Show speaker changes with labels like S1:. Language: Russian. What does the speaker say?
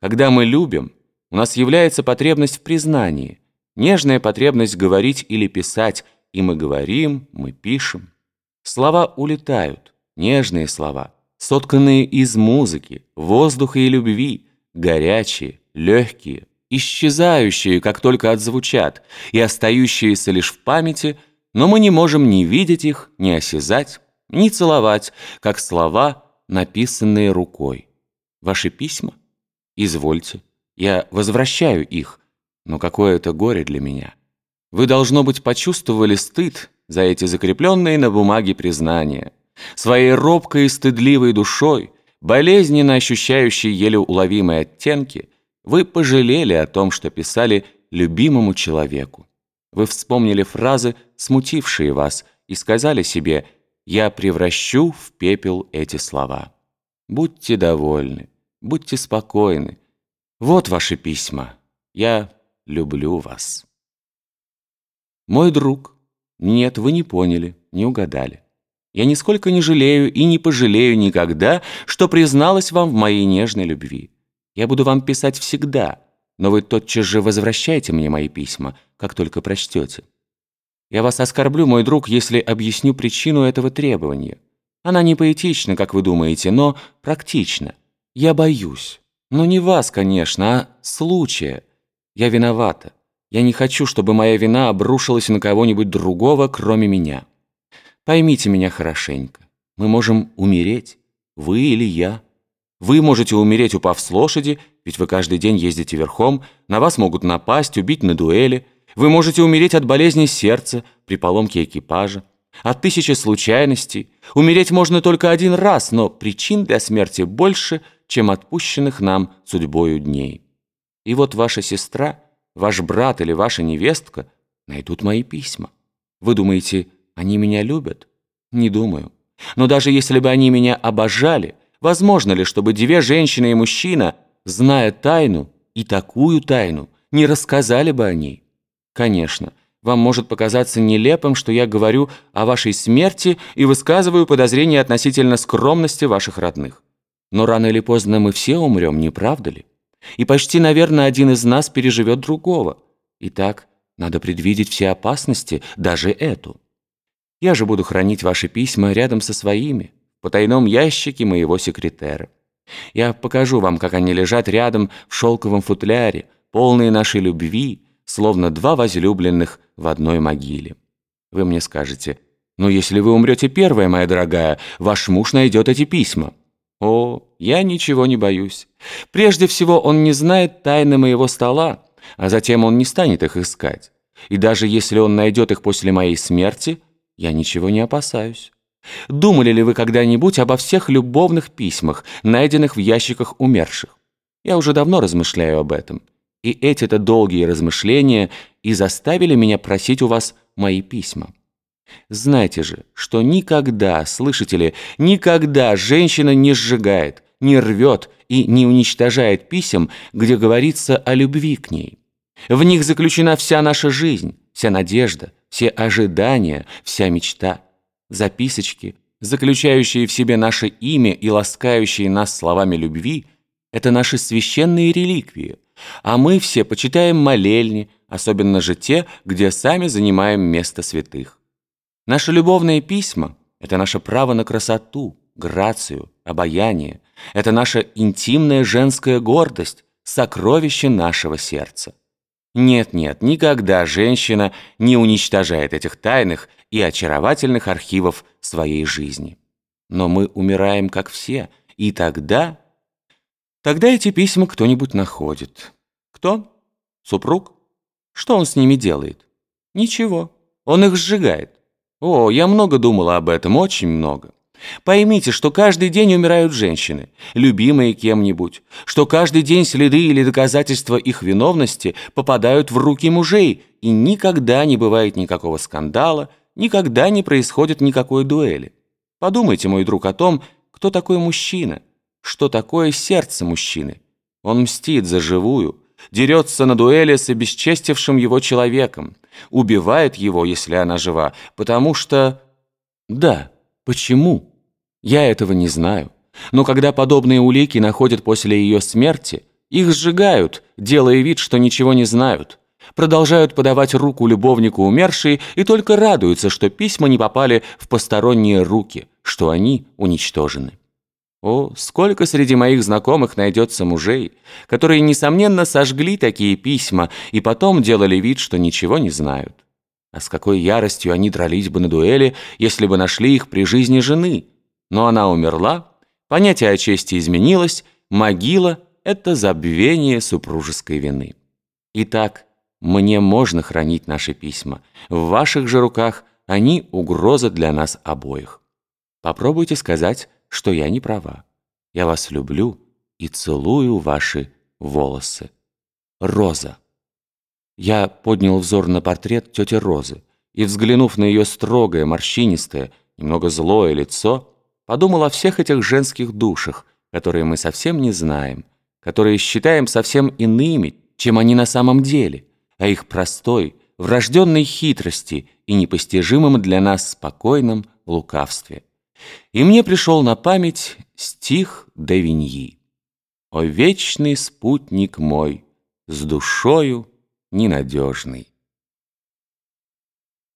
S1: Когда мы любим, у нас является потребность в признании, нежная потребность говорить или писать, и мы говорим, мы пишем. Слова улетают, нежные слова, сотканные из музыки, воздуха и любви, горячие, легкие, исчезающие, как только отзвучат, и остающиеся лишь в памяти, но мы не можем ни видеть их, ни осязать, ни целовать, как слова, написанные рукой. Ваши письма? Извольте. Я возвращаю их, но какое это горе для меня. Вы, должно быть, почувствовали стыд за эти закрепленные на бумаге признания. Своей робкой и стыдливой душой, болезненно ощущающей еле уловимые оттенки, вы пожалели о том, что писали любимому человеку. Вы вспомнили фразы, смутившие вас, и сказали себе «Я превращу в пепел эти слова». Будьте довольны, будьте спокойны. Вот ваши письма. Я люблю вас. Мой друг. Нет, вы не поняли, не угадали. Я нисколько не жалею и не пожалею никогда, что призналась вам в моей нежной любви. Я буду вам писать всегда, но вы тотчас же возвращайте мне мои письма, как только прочтете. Я вас оскорблю, мой друг, если объясню причину этого требования. Она не поэтична, как вы думаете, но практична. Я боюсь. Но не вас, конечно, а случая. Я виновата. Я не хочу, чтобы моя вина обрушилась на кого-нибудь другого, кроме меня. Поймите меня хорошенько. Мы можем умереть, вы или я. Вы можете умереть, упав с лошади, ведь вы каждый день ездите верхом, на вас могут напасть, убить на дуэли. Вы можете умереть от болезни сердца при поломке экипажа, от тысячи случайностей. Умереть можно только один раз, но причин для смерти больше, чем отпущенных нам судьбою дней. И вот ваша сестра, ваш брат или ваша невестка найдут мои письма. Вы думаете, они меня любят? Не думаю. Но даже если бы они меня обожали, возможно ли, чтобы две женщины и мужчина, зная тайну, и такую тайну, не рассказали бы о ней? Конечно, вам может показаться нелепым, что я говорю о вашей смерти и высказываю подозрения относительно скромности ваших родных. Но рано или поздно мы все умрем, не правда ли? И почти, наверное, один из нас переживет другого. Итак, надо предвидеть все опасности, даже эту. Я же буду хранить ваши письма рядом со своими, в потайном ящике моего секретера. Я покажу вам, как они лежат рядом в шелковом футляре, полные нашей любви, словно два возлюбленных в одной могиле. Вы мне скажете, «Ну, если вы умрете первая, моя дорогая, ваш муж найдет эти письма». О, я ничего не боюсь. Прежде всего, он не знает тайны моего стола, а затем он не станет их искать. И даже если он найдет их после моей смерти – я ничего не опасаюсь. Думали ли вы когда-нибудь обо всех любовных письмах, найденных в ящиках умерших? Я уже давно размышляю об этом. И эти-то долгие размышления и заставили меня просить у вас мои письма. Знайте же, что никогда, слышите ли, никогда женщина не сжигает, не рвет и не уничтожает писем, где говорится о любви к ней. В них заключена вся наша жизнь, вся надежда, все ожидания, вся мечта. Записочки, заключающие в себе наше имя и ласкающие нас словами любви, это наши священные реликвии, а мы все почитаем молельни, особенно же те, где сами занимаем место святых. Наши любовные письма – это наше право на красоту, грацию, обаяние, это наша интимная женская гордость, сокровище нашего сердца. Нет-нет, никогда женщина не уничтожает этих тайных и очаровательных архивов своей жизни. Но мы умираем, как все, и тогда... Тогда эти письма кто-нибудь находит. Кто? Супруг? Что он с ними делает? Ничего. Он их сжигает. О, я много думала об этом, очень много. Поймите, что каждый день умирают женщины, любимые кем-нибудь, что каждый день следы или доказательства их виновности попадают в руки мужей, и никогда не бывает никакого скандала, никогда не происходит никакой дуэли. Подумайте, мой друг, о том, кто такой мужчина, что такое сердце мужчины. Он мстит за живую, дерется на дуэли с обесчестившим его человеком, убивает его, если она жива, потому что... Да, почему? Я этого не знаю. Но когда подобные улики находят после ее смерти, Их сжигают, делая вид, что ничего не знают. Продолжают подавать руку любовнику умершей и только радуются, что письма не попали в посторонние руки, что они уничтожены. О, сколько среди моих знакомых найдется мужей, которые, несомненно, сожгли такие письма и потом делали вид, что ничего не знают. А с какой яростью они дрались бы на дуэли, если бы нашли их при жизни жены. Но она умерла, понятие о чести изменилось, могила — это забвение супружеской вины. Итак, мне можно хранить наши письма. В ваших же руках они угроза для нас обоих. Попробуйте сказать что я не права. Я вас люблю и целую ваши волосы. Роза. Я поднял взор на портрет тети Розы и, взглянув на ее строгое, морщинистое, немного злое лицо, подумал о всех этих женских душах, которые мы совсем не знаем, которые считаем совсем иными, чем они на самом деле, о их простой, врожденной хитрости и непостижимом для нас спокойном лукавстве. И мне пришел на память стих Давиньи. «О вечный спутник мой, с душою ненадежный».